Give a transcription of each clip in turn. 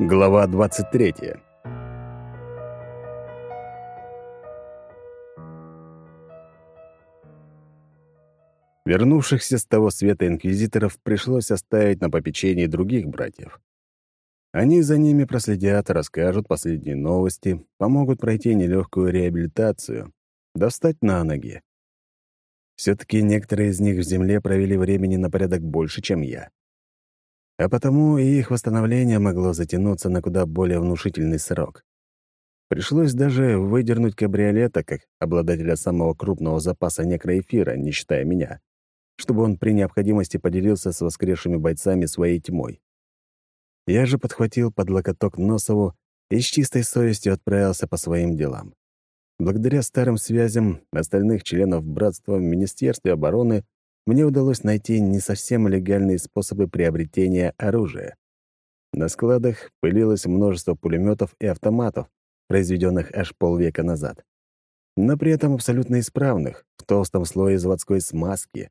Глава 23. Вернувшихся с того света инквизиторов пришлось оставить на попечении других братьев. Они за ними проследят, расскажут последние новости, помогут пройти нелегкую реабилитацию, достать на ноги. Все-таки некоторые из них в земле провели времени на порядок больше, чем я. А потому и их восстановление могло затянуться на куда более внушительный срок. Пришлось даже выдернуть кабриолета как обладателя самого крупного запаса некроэфира, не считая меня, чтобы он при необходимости поделился с воскресшими бойцами своей тьмой. Я же подхватил под локоток Носову и с чистой совестью отправился по своим делам. Благодаря старым связям остальных членов братства в Министерстве обороны мне удалось найти не совсем легальные способы приобретения оружия. На складах пылилось множество пулеметов и автоматов, произведенных аж полвека назад. Но при этом абсолютно исправных, в толстом слое заводской смазки.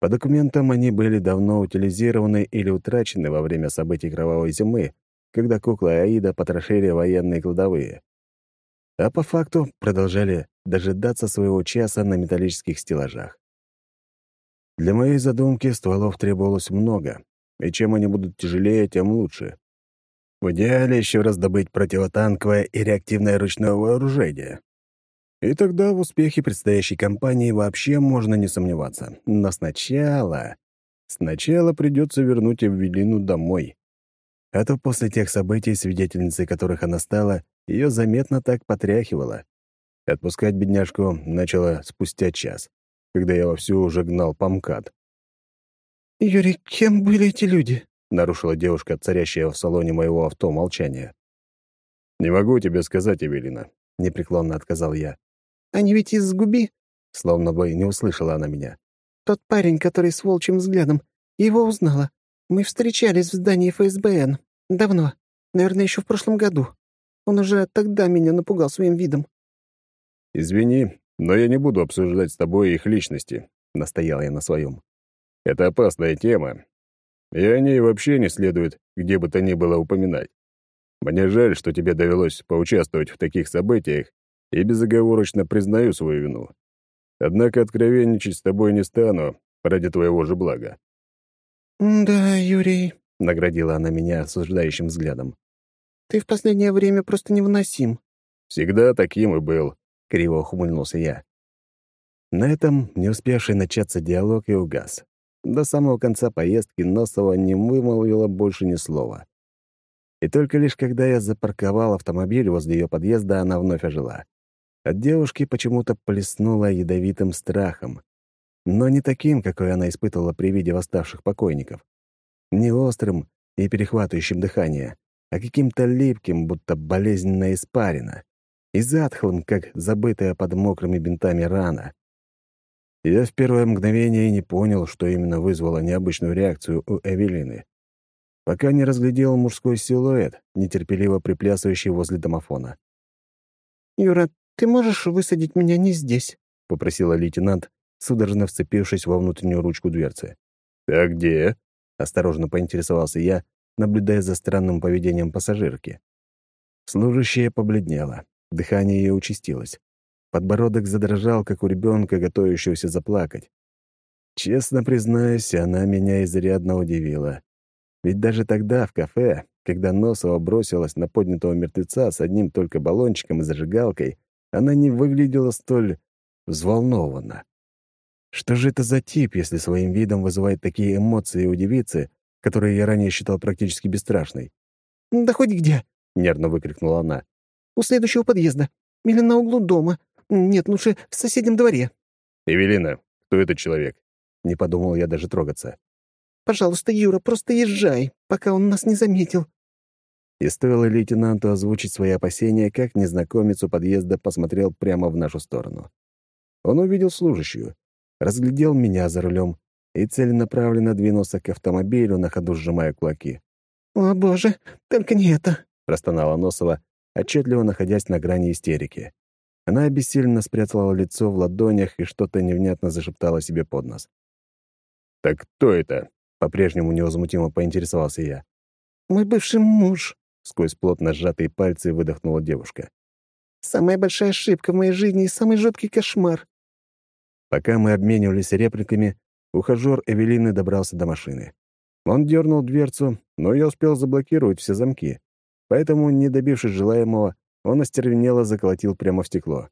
По документам они были давно утилизированы или утрачены во время событий Кровавой зимы, когда куклы Аида потрошили военные кладовые а по факту продолжали дожидаться своего часа на металлических стеллажах. Для моей задумки стволов требовалось много, и чем они будут тяжелее, тем лучше. В идеале еще раздобыть противотанковое и реактивное ручное вооружение. И тогда в успехе предстоящей кампании вообще можно не сомневаться. Но сначала... Сначала придется вернуть Эвелину домой. А то после тех событий, свидетельницей которых она стала, ее заметно так потряхивало. Отпускать бедняжку начало спустя час, когда я вовсю уже гнал помкат. «Юрий, кем были эти люди?» — нарушила девушка, царящая в салоне моего авто, молчание. «Не могу тебе сказать, Эвелина», — непреклонно отказал я. «Они ведь из Губи?» — словно бы не услышала она меня. «Тот парень, который с волчьим взглядом. Его узнала. Мы встречались в здании ФСБН. Давно. Наверное, еще в прошлом году. Он уже тогда меня напугал своим видом». «Извини, но я не буду обсуждать с тобой их личности», — настоял я на своем. «Это опасная тема, и о ней вообще не следует где бы то ни было упоминать. Мне жаль, что тебе довелось поучаствовать в таких событиях, и безоговорочно признаю свою вину. Однако откровенничать с тобой не стану ради твоего же блага». «Да, Юрий», — наградила она меня осуждающим взглядом. Ты в последнее время просто невыносим». «Всегда таким и был», — криво ухмыльнулся я. На этом не успевший начаться диалог и угас. До самого конца поездки Носова не вымолвила больше ни слова. И только лишь когда я запарковал автомобиль возле ее подъезда, она вновь ожила. От девушки почему-то плеснула ядовитым страхом. Но не таким, какой она испытывала при виде восставших покойников. Не острым и перехватывающим дыхание, а каким-то липким, будто болезненная испарина, и затхлым, как забытая под мокрыми бинтами рана. Я в первое мгновение не понял, что именно вызвало необычную реакцию у Эвелины, пока не разглядел мужской силуэт, нетерпеливо приплясывающий возле домофона. «Юра, ты можешь высадить меня не здесь?» — попросила лейтенант, судорожно вцепившись во внутреннюю ручку дверцы. «А где?» — осторожно поинтересовался я, наблюдая за странным поведением пассажирки. Служащая побледнела, дыхание ее участилось. Подбородок задрожал, как у ребенка, готовящегося заплакать. Честно признаюсь, она меня изрядно удивила. Ведь даже тогда, в кафе, когда Носова бросилась на поднятого мертвеца с одним только баллончиком и зажигалкой, она не выглядела столь взволнованно. Что же это за тип, если своим видом вызывает такие эмоции у девицы, которую я ранее считал практически бесстрашной. «Да хоть где!» — нервно выкрикнула она. «У следующего подъезда. Или на углу дома. Нет, лучше в соседнем дворе». «Эвелина, кто этот человек?» Не подумал я даже трогаться. «Пожалуйста, Юра, просто езжай, пока он нас не заметил». И стоило лейтенанту озвучить свои опасения, как незнакомец у подъезда посмотрел прямо в нашу сторону. Он увидел служащую, разглядел меня за рулем и целенаправленно двинулся к автомобилю, на ходу сжимая кулаки. «О, боже, только не это!» — простонала Носова, отчетливо находясь на грани истерики. Она обессиленно спрятала лицо в ладонях и что-то невнятно зашептала себе под нос. «Так кто это?» — по-прежнему невозмутимо поинтересовался я. «Мой бывший муж», — сквозь плотно сжатые пальцы выдохнула девушка. «Самая большая ошибка в моей жизни и самый жуткий кошмар». Пока мы обменивались репликами, ухажер Эвелины добрался до машины. Он дернул дверцу, но я успел заблокировать все замки. Поэтому, не добившись желаемого, он остервенело заколотил прямо в стекло.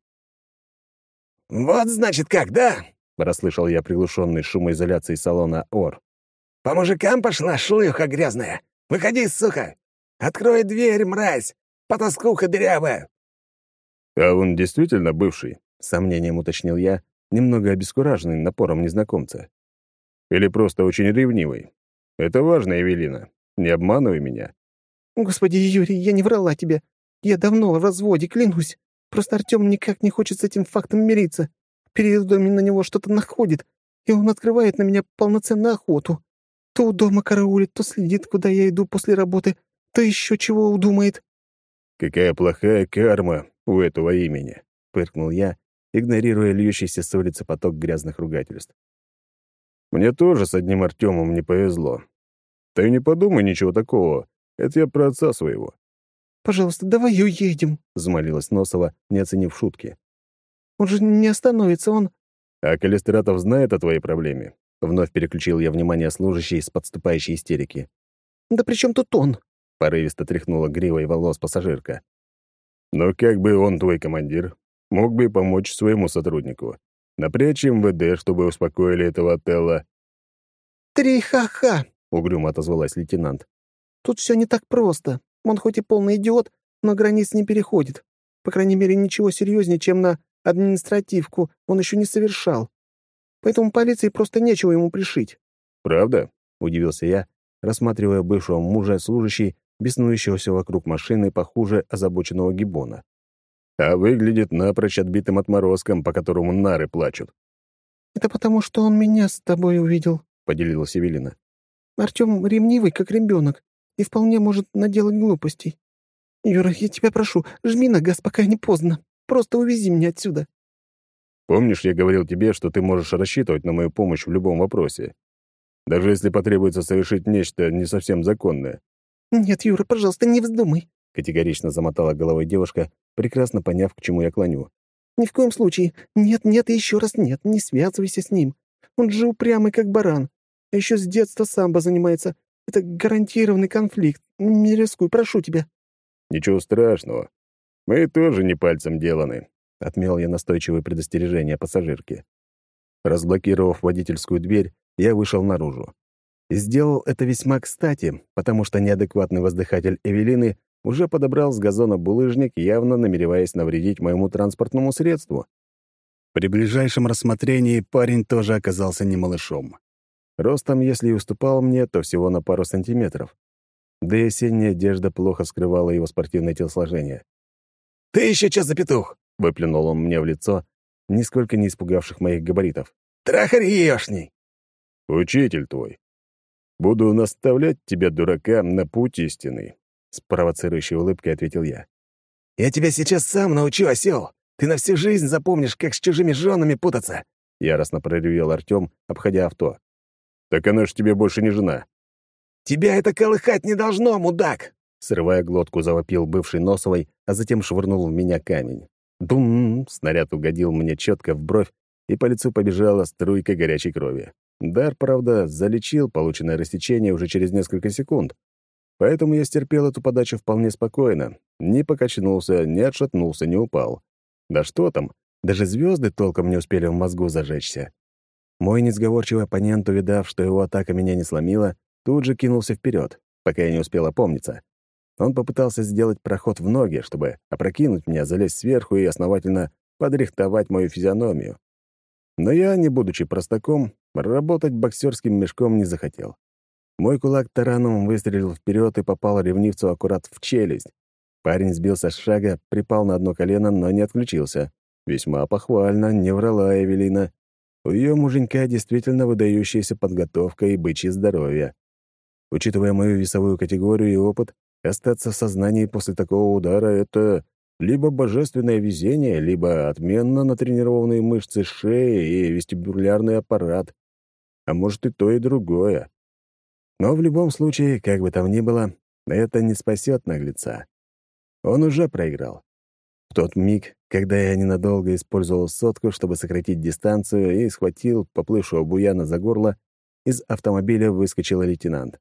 «Вот, значит, как, да?» — расслышал я приглушенный шумоизоляцией салона «Ор». «По мужикам пошла шлюха грязная! Выходи, сука! Открой дверь, мразь! Потаскуха дырявая!» «А он действительно бывший?» — сомнением уточнил я, немного обескураженный напором незнакомца. «Или просто очень ревнивый? Это важно, Эвелина. Не обманывай меня». «Господи, Юрий, я не врала тебе. Я давно в разводе, клянусь. Просто Артем никак не хочет с этим фактом мириться. Перед доме на него что-то находит, и он открывает на меня полноценную охоту. То у дома караулит, то следит, куда я иду после работы, то еще чего удумает». «Какая плохая карма у этого имени», — пыркнул я, игнорируя льющийся с улицы поток грязных ругательств. «Мне тоже с одним Артемом не повезло. Ты не подумай ничего такого, это я про отца своего. «Пожалуйста, давай уедем», — взмолилась Носова, не оценив шутки. «Он же не остановится, он...» «А Калистратов знает о твоей проблеме?» Вновь переключил я внимание служащей с подступающей истерики. «Да при чем тут он?» — порывисто тряхнула гривой волос пассажирка. «Но как бы он твой командир, мог бы помочь своему сотруднику. Напрячь МВД, чтобы успокоили этого отеля». «Три ха-ха!» — угрюмо отозвалась лейтенант. «Тут все не так просто. Он хоть и полный идиот, но границ не переходит. По крайней мере, ничего серьезнее, чем на административку он еще не совершал. Поэтому полиции просто нечего ему пришить». «Правда?» — удивился я, рассматривая бывшего мужа служащей, беснующегося вокруг машины похуже озабоченного гибона. А выглядит напрочь отбитым отморозком, по которому нары плачут. «Это потому, что он меня с тобой увидел», — поделилась Эвелина. «Артем ревнивый, как ребенок и вполне может наделать глупостей. Юра, я тебя прошу, жми на газ, пока не поздно. Просто увези меня отсюда». «Помнишь, я говорил тебе, что ты можешь рассчитывать на мою помощь в любом вопросе, даже если потребуется совершить нечто не совсем законное?» «Нет, Юра, пожалуйста, не вздумай», — категорично замотала головой девушка, прекрасно поняв, к чему я клоню. «Ни в коем случае. Нет, нет и еще раз нет. Не связывайся с ним. Он же упрямый, как баран. А еще с детства самбо занимается. Это гарантированный конфликт. Не рискуй, прошу тебя». «Ничего страшного. Мы тоже не пальцем деланы», — отмел я настойчивое предостережение пассажирки. Разблокировав водительскую дверь, я вышел наружу. И сделал это весьма кстати, потому что неадекватный воздыхатель Эвелины уже подобрал с газона булыжник, явно намереваясь навредить моему транспортному средству. При ближайшем рассмотрении парень тоже оказался не малышом. Ростом, если и уступал мне, то всего на пару сантиметров. Да и осенняя одежда плохо скрывала его спортивное телосложение. «Ты еще что за петух?» — выплюнул он мне в лицо, нисколько не испугавших моих габаритов. «Трахарь ешний!» «Учитель твой. Буду наставлять тебя, дурака, на путь истины», — с провоцирующей улыбкой ответил я. «Я тебя сейчас сам научу, осел. Ты на всю жизнь запомнишь, как с чужими женами путаться!» — яростно проревел Артем, обходя авто. «Так она ж тебе больше не жена». «Тебя это колыхать не должно, мудак!» Срывая глотку, завопил бывший Носовой, а затем швырнул в меня камень. Дум! Снаряд угодил мне четко в бровь, и по лицу побежала струйка горячей крови. Дар, правда, залечил полученное рассечение уже через несколько секунд. Поэтому я стерпел эту подачу вполне спокойно. Не покачнулся, не отшатнулся, не упал. Да что там, даже звезды толком не успели в мозгу зажечься. Мой несговорчивый оппонент, увидав, что его атака меня не сломила, тут же кинулся вперед, пока я не успел опомниться. Он попытался сделать проход в ноги, чтобы опрокинуть меня, залезть сверху и основательно подрихтовать мою физиономию. Но я, не будучи простаком, работать боксерским мешком не захотел. Мой кулак тараном выстрелил вперед и попал ревнивцу аккурат в челюсть. Парень сбился с шага, припал на одно колено, но не отключился. Весьма похвально, не врала Эвелина. У ее муженька действительно выдающаяся подготовка и бычье здоровье. Учитывая мою весовую категорию и опыт, остаться в сознании после такого удара — это либо божественное везение, либо отменно натренированные мышцы шеи и вестибулярный аппарат. А может, и то, и другое. Но в любом случае, как бы там ни было, это не спасет наглеца. Он уже проиграл. В тот миг, когда я ненадолго использовал сотку, чтобы сократить дистанцию, и схватил поплывшего буяна за горло, из автомобиля выскочил лейтенант.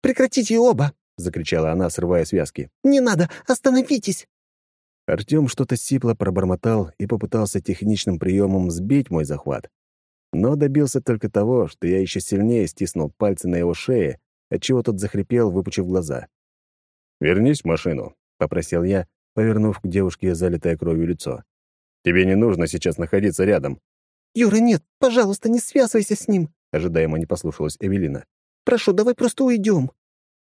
«Прекратите оба!» — закричала она, срывая связки. «Не надо! Остановитесь!» Артём что-то сипло пробормотал и попытался техничным приемом сбить мой захват. Но добился только того, что я еще сильнее стиснул пальцы на его шее, отчего тот захрипел, выпучив глаза. «Вернись в машину», — попросил я, повернув к девушке залитое кровью лицо. «Тебе не нужно сейчас находиться рядом». «Юра, нет, пожалуйста, не связывайся с ним», — ожидаемо не послушалась Эвелина. «Прошу, давай просто уйдем».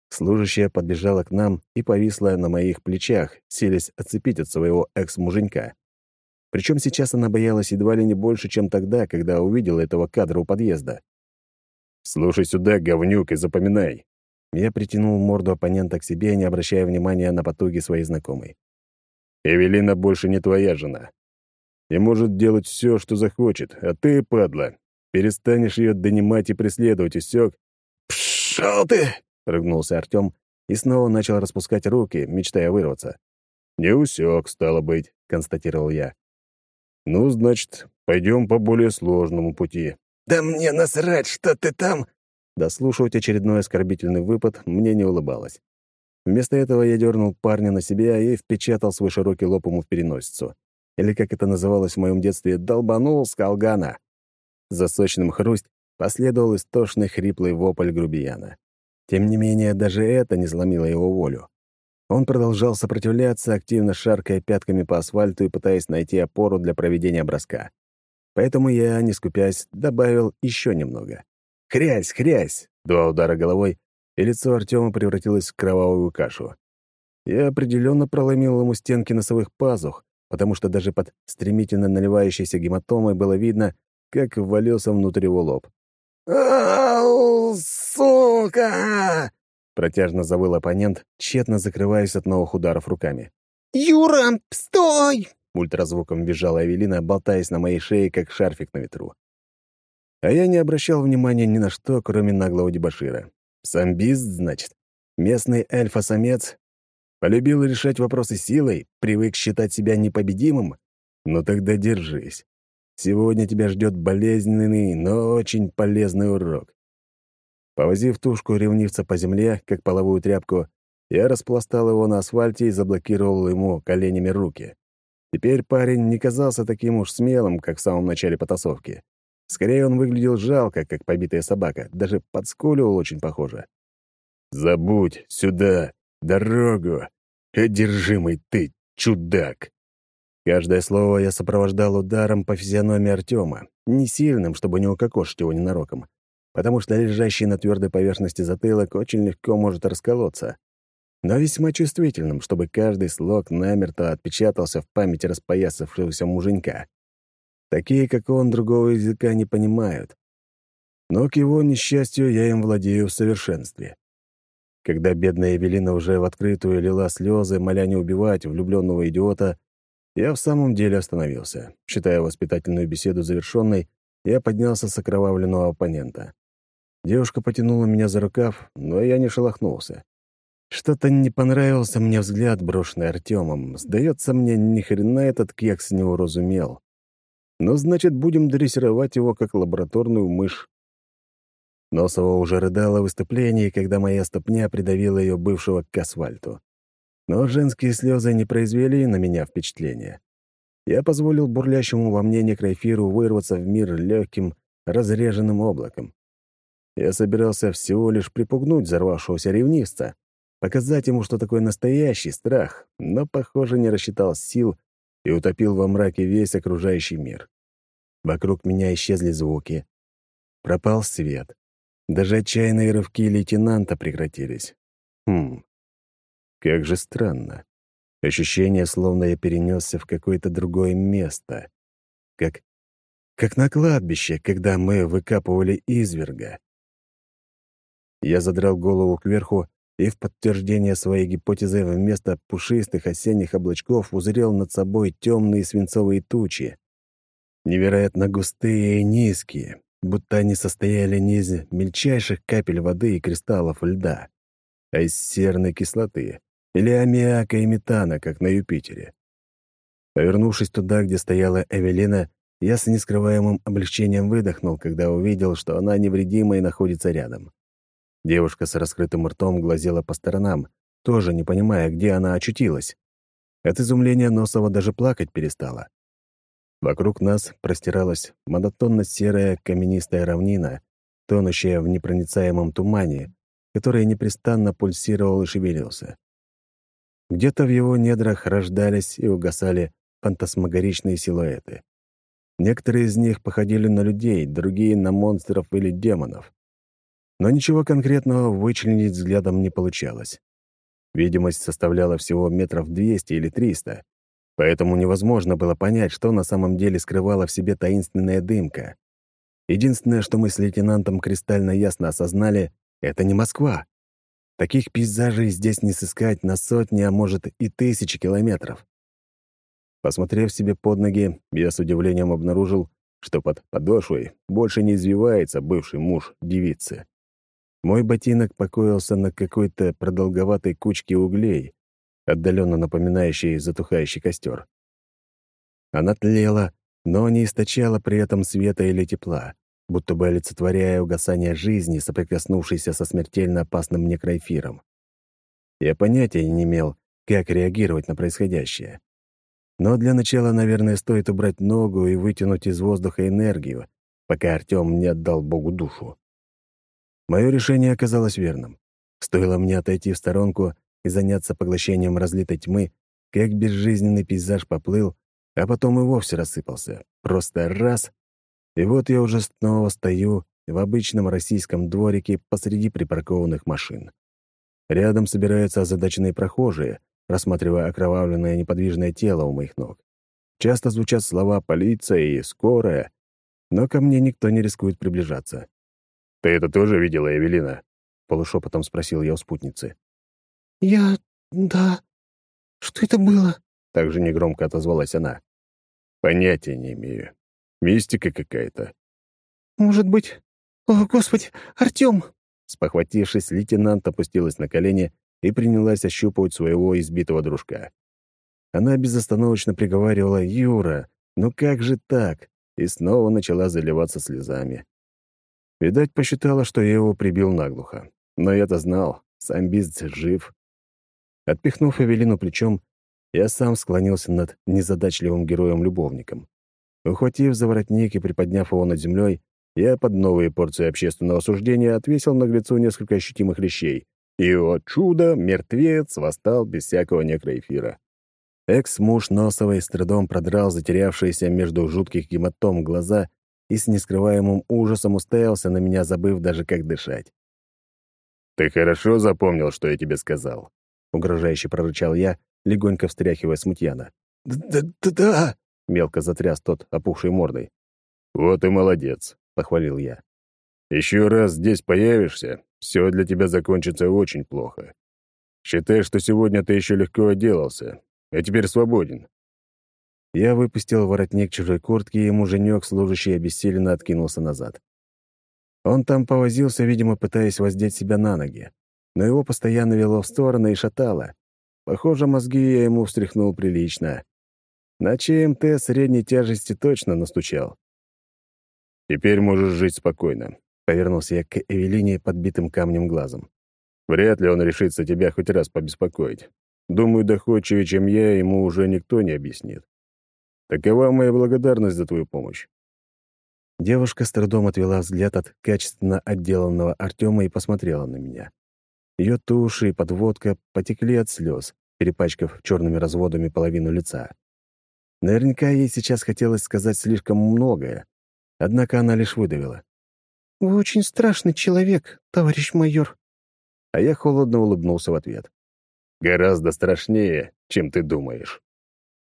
Служащая подбежала к нам и повисла на моих плечах, селись отцепить от своего экс-муженька. Причем сейчас она боялась едва ли не больше, чем тогда, когда увидела этого кадра у подъезда. «Слушай сюда, говнюк, и запоминай». Я притянул морду оппонента к себе, не обращая внимания на потуги своей знакомой. «Эвелина больше не твоя жена. И может делать все, что захочет, а ты, падла, перестанешь ее донимать и преследовать, усек?» «Пшел ты!» — рыгнулся Артем и снова начал распускать руки, мечтая вырваться. «Не усек, стало быть», — констатировал я. «Ну, значит, пойдем по более сложному пути». «Да мне насрать, что ты там...» Дослушивать очередной оскорбительный выпад мне не улыбалось. Вместо этого я дернул парня на себя и впечатал свой широкий лоб ему в переносицу. Или, как это называлось в моем детстве, долбанул с колгана. За сочным хрусть последовал истошный хриплый вопль грубияна. Тем не менее, даже это не сломило его волю. Он продолжал сопротивляться, активно шаркая пятками по асфальту и пытаясь найти опору для проведения броска. Поэтому я, не скупясь, добавил еще немного. «Хрясь, хрясь!» — два удара головой, и лицо Артема превратилось в кровавую кашу. Я определенно проломил ему стенки носовых пазух, потому что даже под стремительно наливающейся гематомой было видно, как ввалился внутрь его лоб. «Ау, сука!» Протяжно завыл оппонент, тщетно закрываясь от новых ударов руками. «Юра, стой!» Ультразвуком бежала Эвелина, болтаясь на моей шее, как шарфик на ветру. А я не обращал внимания ни на что, кроме наглого дебошира. Самбист, значит? Местный альфа-самец? Полюбил решать вопросы силой? Привык считать себя непобедимым? Ну тогда держись. Сегодня тебя ждет болезненный, но очень полезный урок. Повозив тушку ревнивца по земле, как половую тряпку, я распластал его на асфальте и заблокировал ему коленями руки. Теперь парень не казался таким уж смелым, как в самом начале потасовки. Скорее, он выглядел жалко, как побитая собака, даже подскуливал очень похоже. «Забудь, сюда, дорогу! Одержимый ты, чудак!» Каждое слово я сопровождал ударом по физиономии Артема, не сильным, чтобы не укокошить его ненароком, потому что лежащий на твердой поверхности затылок очень легко может расколоться, но весьма чувствительным, чтобы каждый слог намертво отпечатался в памяти распоясавшегося муженька. Такие, как он, другого языка не понимают. Но к его несчастью я им владею в совершенстве. Когда бедная Эвелина уже в открытую лила слезы, моля не убивать влюбленного идиота, я в самом деле остановился. Считая воспитательную беседу завершенной, я поднялся с окровавленного оппонента. Девушка потянула меня за рукав, но я не шелохнулся. Что-то не понравился мне взгляд, брошенный Артемом. Сдается мне, ни хрена этот кекс не уразумел. Ну, значит, будем дрессировать его, как лабораторную мышь. Носова уже рыдала в выступлении, когда моя ступня придавила ее бывшего к асфальту. Но женские слезы не произвели на меня впечатления. Я позволил бурлящему во мне некроэфиру вырваться в мир легким, разреженным облаком. Я собирался всего лишь припугнуть взорвавшегося ревнивца, показать ему, что такое настоящий страх, но, похоже, не рассчитал сил и утопил во мраке весь окружающий мир. Вокруг меня исчезли звуки. Пропал свет. Даже отчаянные рывки лейтенанта прекратились. Хм, как же странно. Ощущение, словно я перенесся в какое-то другое место. Как... как на кладбище, когда мы выкапывали изверга. Я задрал голову кверху и в подтверждение своей гипотезы вместо пушистых осенних облачков узрел над собой темные свинцовые тучи. Невероятно густые и низкие, будто они состояли не из мельчайших капель воды и кристаллов льда. а из серной кислоты или аммиака и метана, как на Юпитере. Повернувшись туда, где стояла Эвелина, я с нескрываемым облегчением выдохнул, когда увидел, что она невредима и находится рядом. Девушка с раскрытым ртом глазела по сторонам, тоже не понимая, где она очутилась. От изумления Носова даже плакать перестала. Вокруг нас простиралась монотонно-серая каменистая равнина, тонущая в непроницаемом тумане, который непрестанно пульсировал и шевелился. Где-то в его недрах рождались и угасали фантасмагоричные силуэты. Некоторые из них походили на людей, другие — на монстров или демонов. Но ничего конкретного вычленить взглядом не получалось. Видимость составляла всего метров 200 или 300, поэтому невозможно было понять, что на самом деле скрывала в себе таинственная дымка. Единственное, что мы с лейтенантом кристально ясно осознали, — это не Москва. Таких пейзажей здесь не сыскать на сотни, а может и тысячи километров. Посмотрев себе под ноги, я с удивлением обнаружил, что под подошвой больше не извивается бывший муж девицы. Мой ботинок покоился на какой-то продолговатой кучке углей, отдаленно напоминающей затухающий костер. Она тлела, но не источала при этом света или тепла, будто бы олицетворяя угасание жизни, соприкоснувшейся со смертельно опасным некроэфиром. Я понятия не имел, как реагировать на происходящее. Но для начала, наверное, стоит убрать ногу и вытянуть из воздуха энергию, пока Артём не отдал Богу душу. Мое решение оказалось верным. Стоило мне отойти в сторонку и заняться поглощением разлитой тьмы, как безжизненный пейзаж поплыл, а потом и вовсе рассыпался. Просто раз — и вот я уже снова стою в обычном российском дворике посреди припаркованных машин. Рядом собираются озадаченные прохожие, рассматривая окровавленное неподвижное тело у моих ног. Часто звучат слова «полиция» и «скорая», но ко мне никто не рискует приближаться. «Ты это тоже видела, Эвелина?» — полушепотом спросил я у спутницы. «Я... да... Что это было?» — также негромко отозвалась она. «Понятия не имею. Мистика какая-то». «Может быть... О, Господи, Артём!» Спохватившись, лейтенант опустилась на колени и принялась ощупывать своего избитого дружка. Она безостановочно приговаривала «Юра, ну как же так?» и снова начала заливаться слезами. Видать, посчитала, что я его прибил наглухо. Но я-то знал, сам бизнес жив. Отпихнув Эвелину плечом, я сам склонился над незадачливым героем-любовником. Ухватив за воротник и приподняв его над землей, я под новые порции общественного осуждения отвесил наглецу несколько ощутимых лещей, и, о чудо, мертвец восстал без всякого некроэфира. Экс-муж Носовой с трудом продрал затерявшиеся между жутких гематом глаза и с нескрываемым ужасом уставился на меня, забыв даже как дышать. «Ты хорошо запомнил, что я тебе сказал?» — угрожающе прорычал я, легонько встряхивая смутьяна. «Да-да-да!» — мелко затряс тот опухшей мордой. «Вот и молодец», — похвалил я. «Еще раз здесь появишься, все для тебя закончится очень плохо. Считай, что сегодня ты еще легко отделался, а теперь свободен». Я выпустил воротник чужой куртки, и муженек, служащий обессиленно, откинулся назад. Он там повозился, видимо, пытаясь воздеть себя на ноги, но его постоянно вело в стороны и шатало. Похоже, мозги я ему встряхнул прилично. На ЧМТ средней тяжести точно настучал. «Теперь можешь жить спокойно. Повернулся я к Эвелине подбитым камнем глазом. «Вряд ли он решится тебя хоть раз побеспокоить. Думаю, доходчивее, чем я, ему уже никто не объяснит. Такова моя благодарность за твою помощь». Девушка с трудом отвела взгляд от качественно отделанного Артема и посмотрела на меня. Ее туши и подводка потекли от слез, перепачкав черными разводами половину лица. Наверняка ей сейчас хотелось сказать слишком многое, однако она лишь выдавила. «Вы очень страшный человек, товарищ майор». А я холодно улыбнулся в ответ. «Гораздо страшнее, чем ты думаешь».